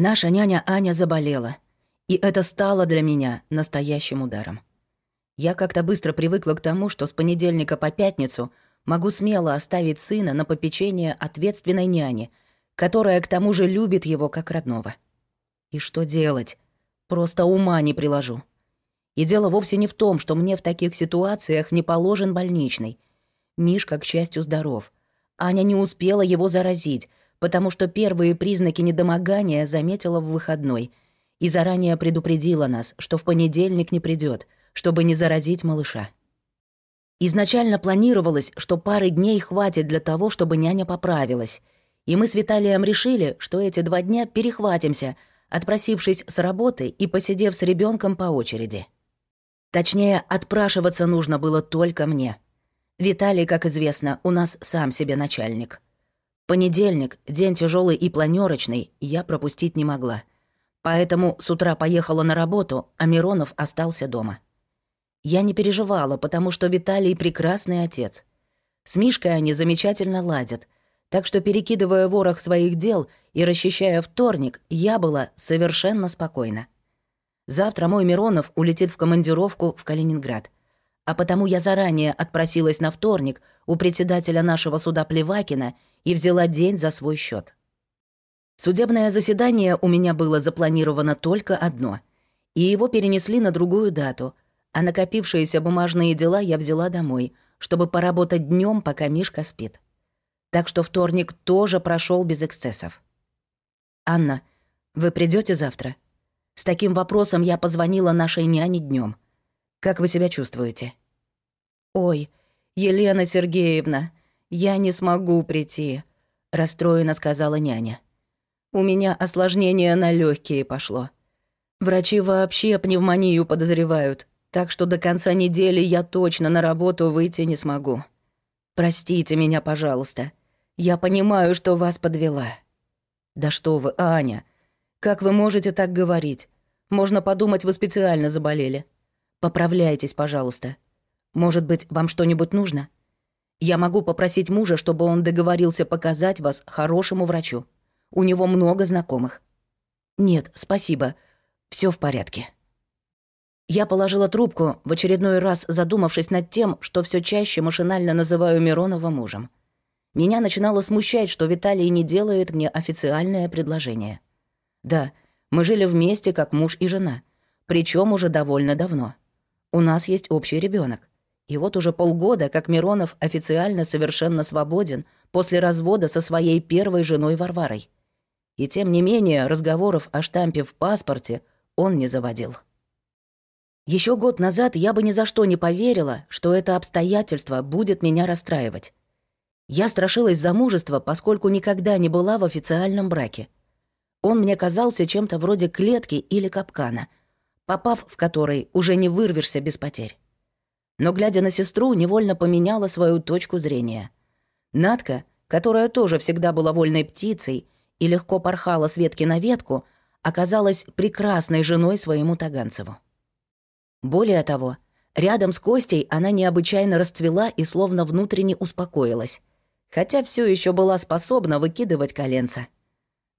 Наша няня Аня заболела, и это стало для меня настоящим ударом. Я как-то быстро привыкла к тому, что с понедельника по пятницу могу смело оставить сына на попечение ответственной няни, которая к тому же любит его как родного. И что делать? Просто ума не приложу. И дело вовсе не в том, что мне в таких ситуациях не положен больничный. Мишка, к счастью, здоров. Аня не успела его заразить, потому что первые признаки недомогания заметила в выходной и заранее предупредила нас, что в понедельник не придет, чтобы не заразить малыша. Изначально планировалось, что пары дней хватит для того, чтобы няня поправилась, и мы с Виталием решили, что эти два дня перехватимся, отпросившись с работы и посидев с ребенком по очереди. Точнее, отпрашиваться нужно было только мне. Виталий, как известно, у нас сам себе начальник — Понедельник, день тяжелый и планерочный, я пропустить не могла. Поэтому с утра поехала на работу, а Миронов остался дома. Я не переживала, потому что Виталий прекрасный отец. С Мишкой они замечательно ладят. Так что, перекидывая ворох своих дел и расчищая вторник, я была совершенно спокойна. Завтра мой Миронов улетит в командировку в Калининград. А потому я заранее отпросилась на вторник у председателя нашего суда Плевакина — и взяла день за свой счет. Судебное заседание у меня было запланировано только одно, и его перенесли на другую дату, а накопившиеся бумажные дела я взяла домой, чтобы поработать днем, пока Мишка спит. Так что вторник тоже прошел без эксцессов. «Анна, вы придете завтра?» С таким вопросом я позвонила нашей няне днем. «Как вы себя чувствуете?» «Ой, Елена Сергеевна, «Я не смогу прийти», — расстроенно сказала няня. «У меня осложнение на легкие пошло. Врачи вообще пневмонию подозревают, так что до конца недели я точно на работу выйти не смогу. Простите меня, пожалуйста. Я понимаю, что вас подвела». «Да что вы, Аня, как вы можете так говорить? Можно подумать, вы специально заболели. Поправляйтесь, пожалуйста. Может быть, вам что-нибудь нужно?» Я могу попросить мужа, чтобы он договорился показать вас хорошему врачу. У него много знакомых. Нет, спасибо. Все в порядке. Я положила трубку, в очередной раз задумавшись над тем, что все чаще машинально называю Миронова мужем. Меня начинало смущать, что Виталий не делает мне официальное предложение. Да, мы жили вместе как муж и жена, причем уже довольно давно. У нас есть общий ребенок. И вот уже полгода, как Миронов официально совершенно свободен после развода со своей первой женой Варварой. И тем не менее разговоров о штампе в паспорте он не заводил. Еще год назад я бы ни за что не поверила, что это обстоятельство будет меня расстраивать. Я страшилась замужества, поскольку никогда не была в официальном браке. Он мне казался чем-то вроде клетки или капкана, попав в который уже не вырвешься без потерь но, глядя на сестру, невольно поменяла свою точку зрения. Надка, которая тоже всегда была вольной птицей и легко порхала с ветки на ветку, оказалась прекрасной женой своему Таганцеву. Более того, рядом с Костей она необычайно расцвела и словно внутренне успокоилась, хотя все еще была способна выкидывать коленца.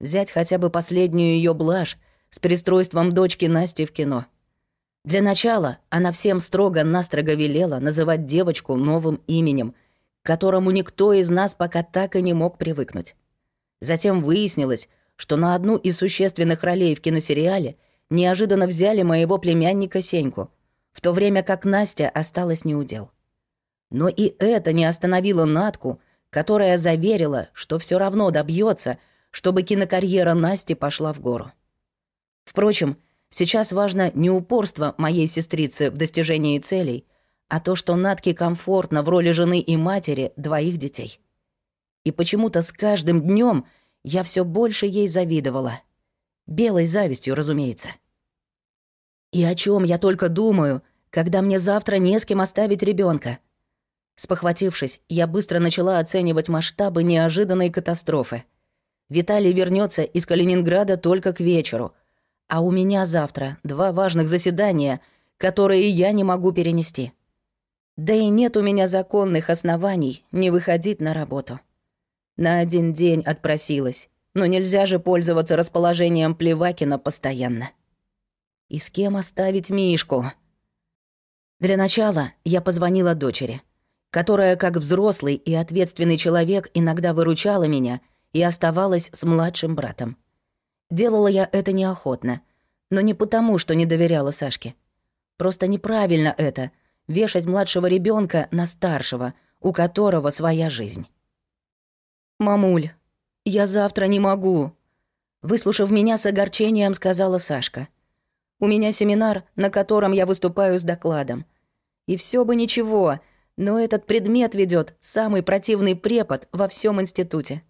Взять хотя бы последнюю ее блажь с пристройством дочки Насти в кино — для начала она всем строго-настрого велела называть девочку новым именем, к которому никто из нас пока так и не мог привыкнуть. Затем выяснилось, что на одну из существенных ролей в киносериале неожиданно взяли моего племянника Сеньку, в то время как Настя осталась неудел. Но и это не остановило Натку, которая заверила, что все равно добьется, чтобы кинокарьера Насти пошла в гору. Впрочем, Сейчас важно не упорство моей сестрицы в достижении целей, а то, что Натке комфортно в роли жены и матери двоих детей. И почему-то с каждым днем я все больше ей завидовала. Белой завистью, разумеется. И о чем я только думаю, когда мне завтра не с кем оставить ребенка. Спохватившись, я быстро начала оценивать масштабы неожиданной катастрофы. Виталий вернется из Калининграда только к вечеру — а у меня завтра два важных заседания, которые я не могу перенести. Да и нет у меня законных оснований не выходить на работу. На один день отпросилась, но нельзя же пользоваться расположением Плевакина постоянно. И с кем оставить Мишку? Для начала я позвонила дочери, которая, как взрослый и ответственный человек, иногда выручала меня и оставалась с младшим братом. Делала я это неохотно, но не потому, что не доверяла Сашке. Просто неправильно это — вешать младшего ребенка на старшего, у которого своя жизнь. «Мамуль, я завтра не могу», — выслушав меня с огорчением, сказала Сашка. «У меня семинар, на котором я выступаю с докладом. И все бы ничего, но этот предмет ведет самый противный препод во всем институте.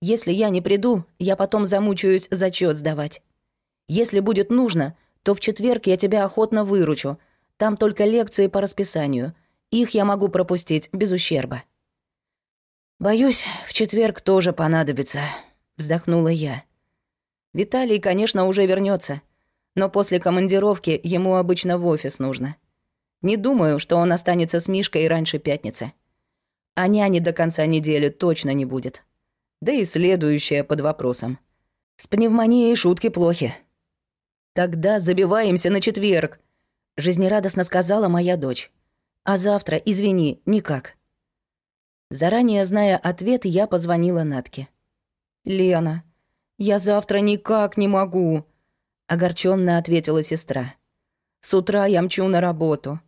Если я не приду, я потом замучаюсь зачет сдавать. Если будет нужно, то в четверг я тебя охотно выручу. Там только лекции по расписанию. Их я могу пропустить без ущерба». «Боюсь, в четверг тоже понадобится», — вздохнула я. «Виталий, конечно, уже вернется, но после командировки ему обычно в офис нужно. Не думаю, что он останется с Мишкой раньше пятницы. А няни до конца недели точно не будет. Да и следующее под вопросом. С пневмонией шутки плохи». «Тогда забиваемся на четверг», — жизнерадостно сказала моя дочь. «А завтра, извини, никак». Заранее зная ответ, я позвонила Натке. «Лена, я завтра никак не могу», — огорченно ответила сестра. «С утра я мчу на работу.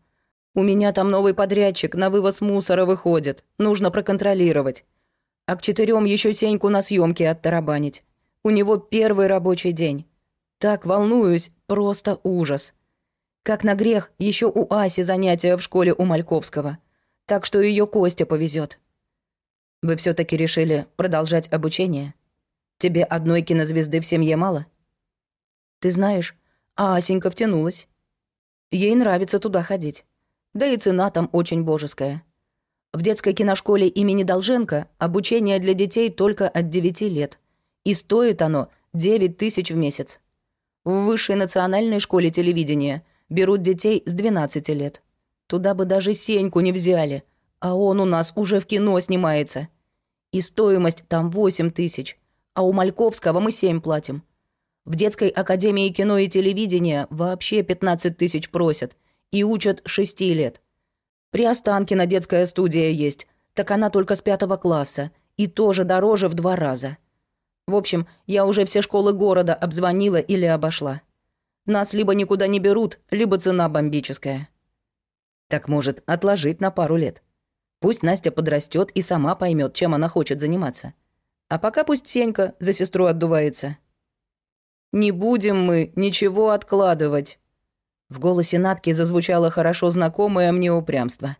У меня там новый подрядчик на вывоз мусора выходит, нужно проконтролировать. А к четырем еще Сеньку на съемке оттарабанить. У него первый рабочий день. Так волнуюсь, просто ужас. Как на грех, еще у Аси занятия в школе у Мальковского. Так что ее Костя повезет. Вы все таки решили продолжать обучение? Тебе одной кинозвезды в семье мало? Ты знаешь, Асенька втянулась. Ей нравится туда ходить. Да и цена там очень божеская. В детской киношколе имени Долженко обучение для детей только от 9 лет. И стоит оно 9 тысяч в месяц. В высшей национальной школе телевидения берут детей с 12 лет. Туда бы даже Сеньку не взяли, а он у нас уже в кино снимается. И стоимость там 8 тысяч, а у Мальковского мы 7 платим. В детской академии кино и телевидения вообще 15 тысяч просят и учат 6 лет. При Останкино детская студия есть, так она только с пятого класса, и тоже дороже в два раза. В общем, я уже все школы города обзвонила или обошла. Нас либо никуда не берут, либо цена бомбическая. Так может, отложить на пару лет. Пусть Настя подрастет и сама поймет, чем она хочет заниматься. А пока пусть Сенька за сестру отдувается. «Не будем мы ничего откладывать». В голосе Натки зазвучало хорошо знакомое мне упрямство.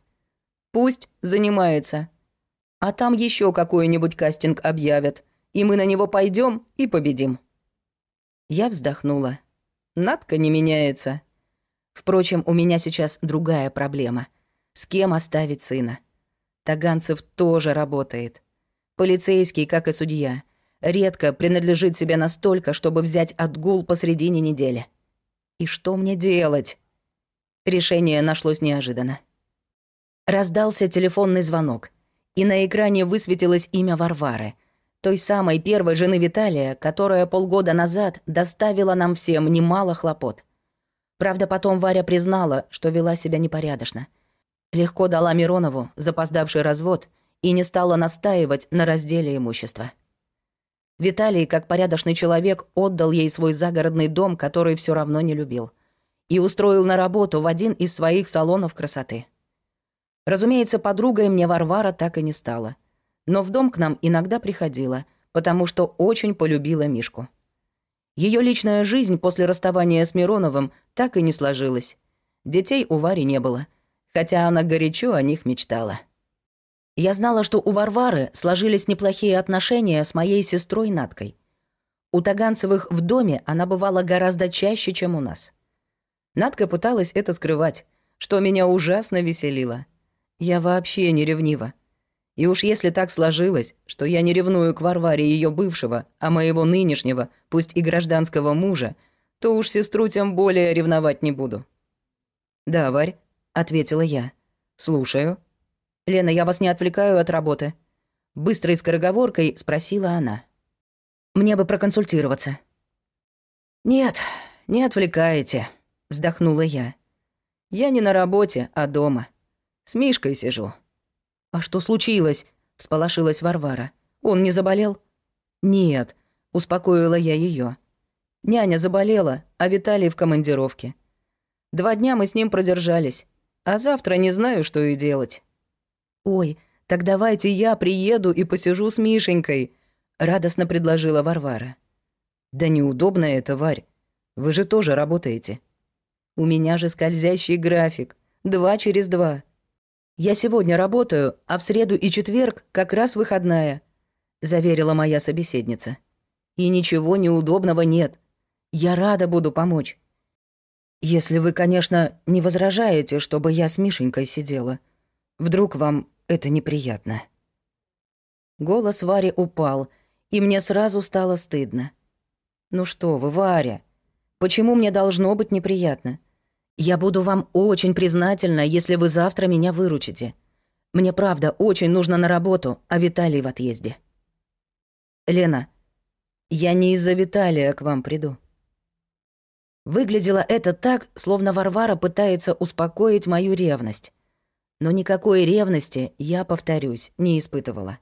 «Пусть занимается. А там еще какой-нибудь кастинг объявят и мы на него пойдем и победим». Я вздохнула. Надка не меняется. Впрочем, у меня сейчас другая проблема. С кем оставить сына? Таганцев тоже работает. Полицейский, как и судья, редко принадлежит себе настолько, чтобы взять отгул посредине недели. И что мне делать? Решение нашлось неожиданно. Раздался телефонный звонок, и на экране высветилось имя Варвары — той самой первой жены Виталия, которая полгода назад доставила нам всем немало хлопот. Правда, потом Варя признала, что вела себя непорядочно. Легко дала Миронову запоздавший развод и не стала настаивать на разделе имущества. Виталий, как порядочный человек, отдал ей свой загородный дом, который все равно не любил, и устроил на работу в один из своих салонов красоты. Разумеется, подругой мне Варвара так и не стала — но в дом к нам иногда приходила, потому что очень полюбила Мишку. Ее личная жизнь после расставания с Мироновым так и не сложилась. Детей у Вари не было, хотя она горячо о них мечтала. Я знала, что у Варвары сложились неплохие отношения с моей сестрой Наткой. У Таганцевых в доме она бывала гораздо чаще, чем у нас. Надка пыталась это скрывать, что меня ужасно веселило. Я вообще не ревнива. И уж если так сложилось, что я не ревную к Варваре ее бывшего, а моего нынешнего, пусть и гражданского мужа, то уж сестру тем более ревновать не буду. «Да, Варь», — ответила я. «Слушаю». «Лена, я вас не отвлекаю от работы?» Быстрой скороговоркой спросила она. Мне бы проконсультироваться». «Нет, не отвлекаете», — вздохнула я. «Я не на работе, а дома. С Мишкой сижу». «А что случилось?» — всполошилась Варвара. «Он не заболел?» «Нет», — успокоила я ее. «Няня заболела, а Виталий в командировке. Два дня мы с ним продержались, а завтра не знаю, что и делать». «Ой, так давайте я приеду и посижу с Мишенькой», — радостно предложила Варвара. «Да неудобно это, Варь. Вы же тоже работаете». «У меня же скользящий график. Два через два. Я сегодня работаю, а в среду и четверг как раз выходная», — заверила моя собеседница. «И ничего неудобного нет. Я рада буду помочь. Если вы, конечно, не возражаете, чтобы я с Мишенькой сидела. Вдруг вам это неприятно». Голос Вари упал, и мне сразу стало стыдно. «Ну что вы, Варя, почему мне должно быть неприятно? Я буду вам очень признательна, если вы завтра меня выручите. Мне правда очень нужно на работу, а Виталий в отъезде». «Лена, я не из-за Виталия к вам приду». Выглядело это так, словно Варвара пытается успокоить мою ревность. Но никакой ревности, я повторюсь, не испытывала.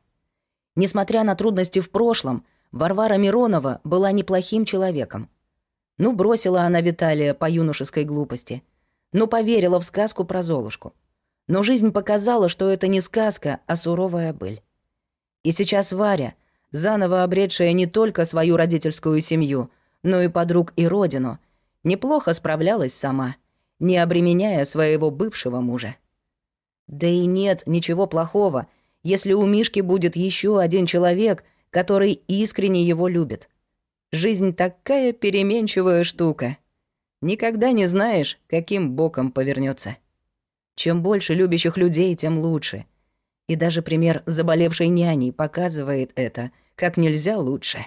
Несмотря на трудности в прошлом, Варвара Миронова была неплохим человеком. Ну, бросила она Виталия по юношеской глупости. Ну, поверила в сказку про Золушку. Но жизнь показала, что это не сказка, а суровая быль. И сейчас Варя, заново обретшая не только свою родительскую семью, но и подруг и родину, неплохо справлялась сама, не обременяя своего бывшего мужа. Да и нет ничего плохого, если у Мишки будет еще один человек, который искренне его любит. Жизнь такая переменчивая штука. Никогда не знаешь, каким боком повернется. Чем больше любящих людей, тем лучше. И даже пример заболевшей няни показывает это как нельзя лучше.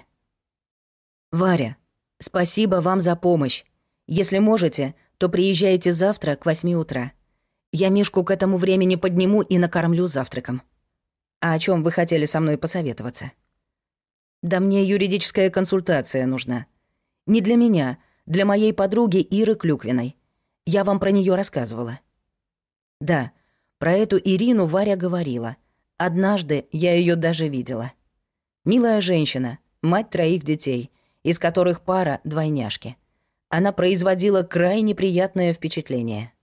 Варя, спасибо вам за помощь. Если можете, то приезжайте завтра к восьми утра. Я Мишку к этому времени подниму и накормлю завтраком. А о чем вы хотели со мной посоветоваться? Да мне юридическая консультация нужна. Не для меня, для моей подруги Иры Клюквиной. Я вам про нее рассказывала. Да, про эту Ирину Варя говорила. Однажды я ее даже видела. Милая женщина, мать троих детей, из которых пара двойняшки. Она производила крайне приятное впечатление.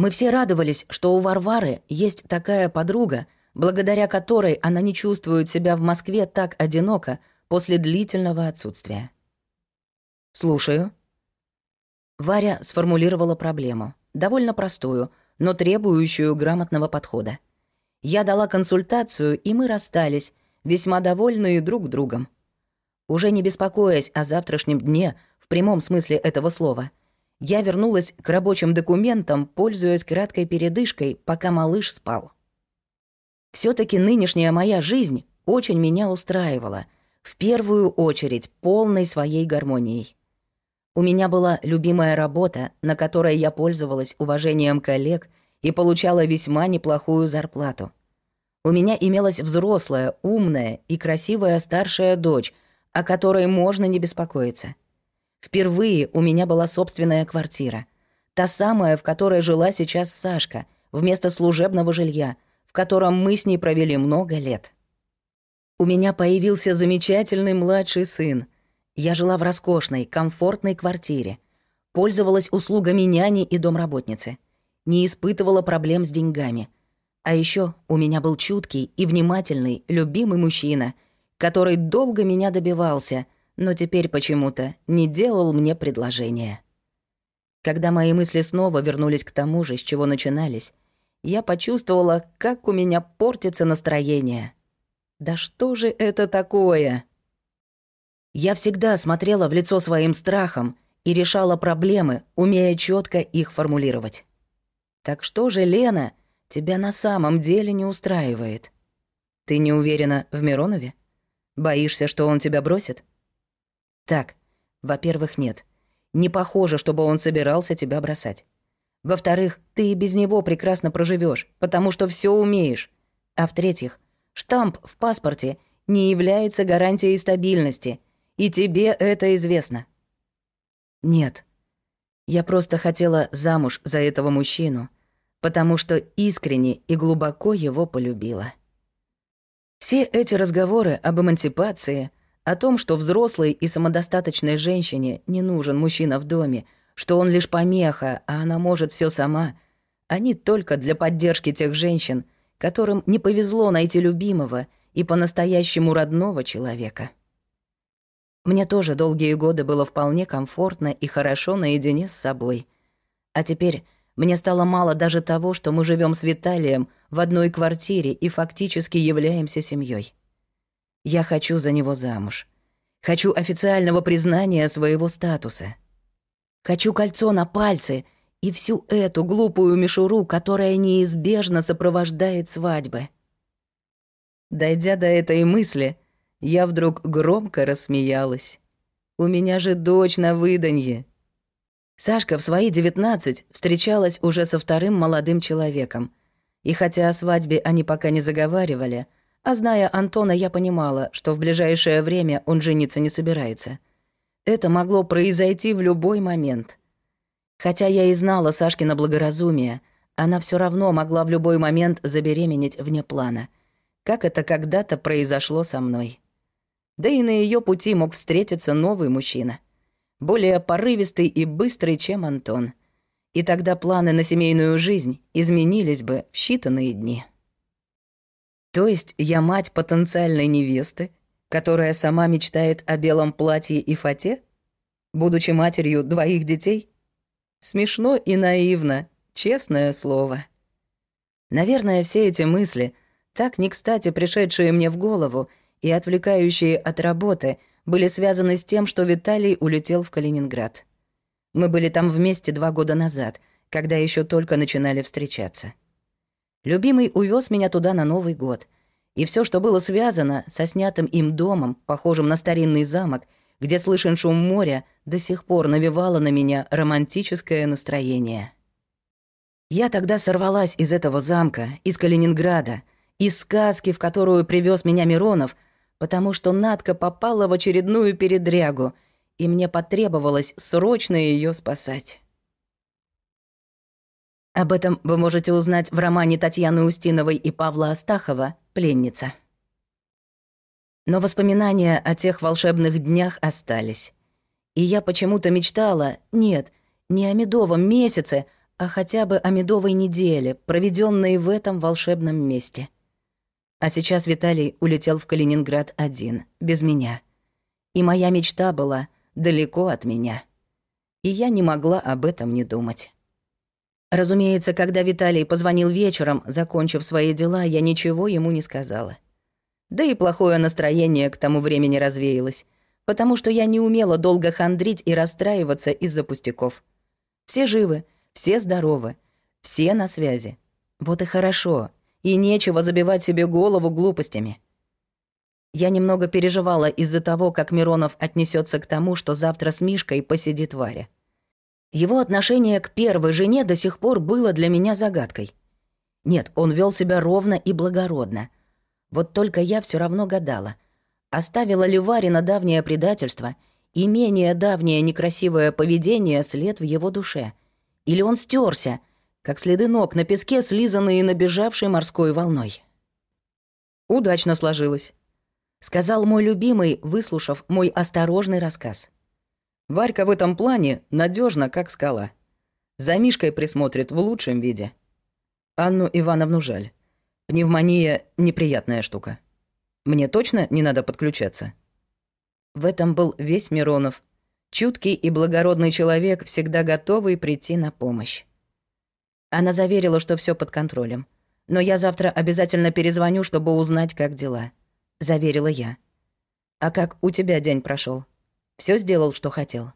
Мы все радовались, что у Варвары есть такая подруга, благодаря которой она не чувствует себя в Москве так одиноко после длительного отсутствия. «Слушаю». Варя сформулировала проблему, довольно простую, но требующую грамотного подхода. Я дала консультацию, и мы расстались, весьма довольные друг другом. Уже не беспокоясь о завтрашнем дне в прямом смысле этого слова — я вернулась к рабочим документам, пользуясь краткой передышкой, пока малыш спал. все таки нынешняя моя жизнь очень меня устраивала, в первую очередь полной своей гармонией. У меня была любимая работа, на которой я пользовалась уважением коллег и получала весьма неплохую зарплату. У меня имелась взрослая, умная и красивая старшая дочь, о которой можно не беспокоиться — Впервые у меня была собственная квартира. Та самая, в которой жила сейчас Сашка, вместо служебного жилья, в котором мы с ней провели много лет. У меня появился замечательный младший сын. Я жила в роскошной, комфортной квартире. Пользовалась услугами няни и домработницы. Не испытывала проблем с деньгами. А еще у меня был чуткий и внимательный, любимый мужчина, который долго меня добивался — но теперь почему-то не делал мне предложения. Когда мои мысли снова вернулись к тому же, с чего начинались, я почувствовала, как у меня портится настроение. Да что же это такое? Я всегда смотрела в лицо своим страхом и решала проблемы, умея четко их формулировать. Так что же, Лена, тебя на самом деле не устраивает? Ты не уверена в Миронове? Боишься, что он тебя бросит? Так, во-первых, нет. Не похоже, чтобы он собирался тебя бросать. Во-вторых, ты и без него прекрасно проживешь, потому что все умеешь. А в-третьих, штамп в паспорте не является гарантией стабильности, и тебе это известно. Нет. Я просто хотела замуж за этого мужчину, потому что искренне и глубоко его полюбила. Все эти разговоры об эмансипации, о том, что взрослой и самодостаточной женщине не нужен мужчина в доме, что он лишь помеха, а она может все сама, они только для поддержки тех женщин, которым не повезло найти любимого и по-настоящему родного человека. Мне тоже долгие годы было вполне комфортно и хорошо наедине с собой. А теперь мне стало мало даже того, что мы живем с Виталием в одной квартире и фактически являемся семьей. Я хочу за него замуж. Хочу официального признания своего статуса. Хочу кольцо на пальце и всю эту глупую мишуру, которая неизбежно сопровождает свадьбы. Дойдя до этой мысли, я вдруг громко рассмеялась. У меня же дочь на выданье. Сашка в свои девятнадцать встречалась уже со вторым молодым человеком. И хотя о свадьбе они пока не заговаривали, а зная Антона, я понимала, что в ближайшее время он жениться не собирается. Это могло произойти в любой момент. Хотя я и знала Сашкина благоразумие, она все равно могла в любой момент забеременеть вне плана, как это когда-то произошло со мной. Да и на ее пути мог встретиться новый мужчина. Более порывистый и быстрый, чем Антон. И тогда планы на семейную жизнь изменились бы в считанные дни. То есть я мать потенциальной невесты, которая сама мечтает о белом платье и фате, будучи матерью двоих детей? Смешно и наивно, честное слово. Наверное, все эти мысли, так не кстати пришедшие мне в голову, и отвлекающие от работы были связаны с тем, что Виталий улетел в Калининград. Мы были там вместе два года назад, когда еще только начинали встречаться. Любимый увез меня туда на Новый год, и все, что было связано со снятым им домом, похожим на старинный замок, где слышен шум моря, до сих пор навевало на меня романтическое настроение. Я тогда сорвалась из этого замка, из Калининграда, из сказки, в которую привез меня Миронов — потому что Надка попала в очередную передрягу, и мне потребовалось срочно ее спасать. Об этом вы можете узнать в романе Татьяны Устиновой и Павла Астахова «Пленница». Но воспоминания о тех волшебных днях остались. И я почему-то мечтала, нет, не о медовом месяце, а хотя бы о медовой неделе, проведенной в этом волшебном месте — а сейчас Виталий улетел в Калининград один, без меня. И моя мечта была далеко от меня. И я не могла об этом не думать. Разумеется, когда Виталий позвонил вечером, закончив свои дела, я ничего ему не сказала. Да и плохое настроение к тому времени развеялось, потому что я не умела долго хандрить и расстраиваться из-за пустяков. Все живы, все здоровы, все на связи. Вот и хорошо и нечего забивать себе голову глупостями. Я немного переживала из-за того, как Миронов отнесется к тому, что завтра с Мишкой посидит Варя. Его отношение к первой жене до сих пор было для меня загадкой. Нет, он вел себя ровно и благородно. Вот только я все равно гадала, оставила ли Варина давнее предательство и менее давнее некрасивое поведение след в его душе. Или он стерся, как следы ног на песке, слизанные набежавшей морской волной. «Удачно сложилось», — сказал мой любимый, выслушав мой осторожный рассказ. «Варька в этом плане надежна, как скала. За Мишкой присмотрит в лучшем виде. Анну Ивановну жаль. Пневмония — неприятная штука. Мне точно не надо подключаться?» В этом был весь Миронов. Чуткий и благородный человек, всегда готовый прийти на помощь. Она заверила, что все под контролем. Но я завтра обязательно перезвоню, чтобы узнать, как дела. Заверила я. А как у тебя день прошел? Все сделал, что хотел?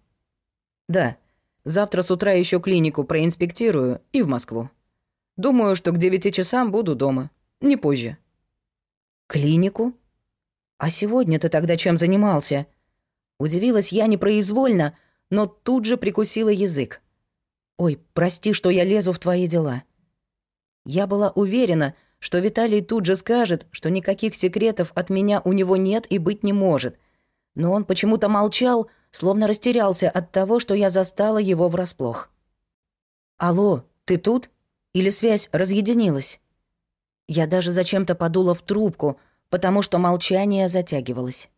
Да. Завтра с утра еще клинику проинспектирую и в Москву. Думаю, что к девяти часам буду дома. Не позже. Клинику? А сегодня ты тогда чем занимался? Удивилась я непроизвольно, но тут же прикусила язык. Ой, прости, что я лезу в твои дела. Я была уверена, что Виталий тут же скажет, что никаких секретов от меня у него нет и быть не может. Но он почему-то молчал, словно растерялся от того, что я застала его врасплох. «Алло, ты тут? Или связь разъединилась?» Я даже зачем-то подула в трубку, потому что молчание затягивалось.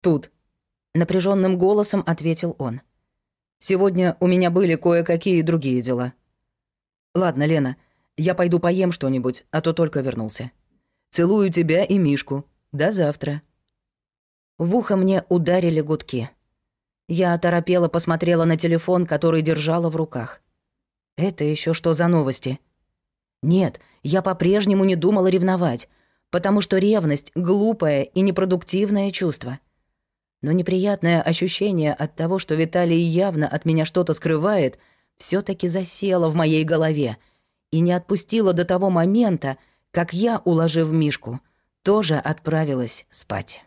«Тут», — напряженным голосом ответил он. «Сегодня у меня были кое-какие другие дела». «Ладно, Лена, я пойду поем что-нибудь, а то только вернулся. Целую тебя и Мишку. До завтра». В ухо мне ударили гудки. Я оторопела посмотрела на телефон, который держала в руках. Это еще что за новости? Нет, я по-прежнему не думала ревновать, потому что ревность — глупое и непродуктивное чувство. Но неприятное ощущение от того, что Виталий явно от меня что-то скрывает, все таки засело в моей голове и не отпустило до того момента, как я, уложив Мишку, тоже отправилась спать.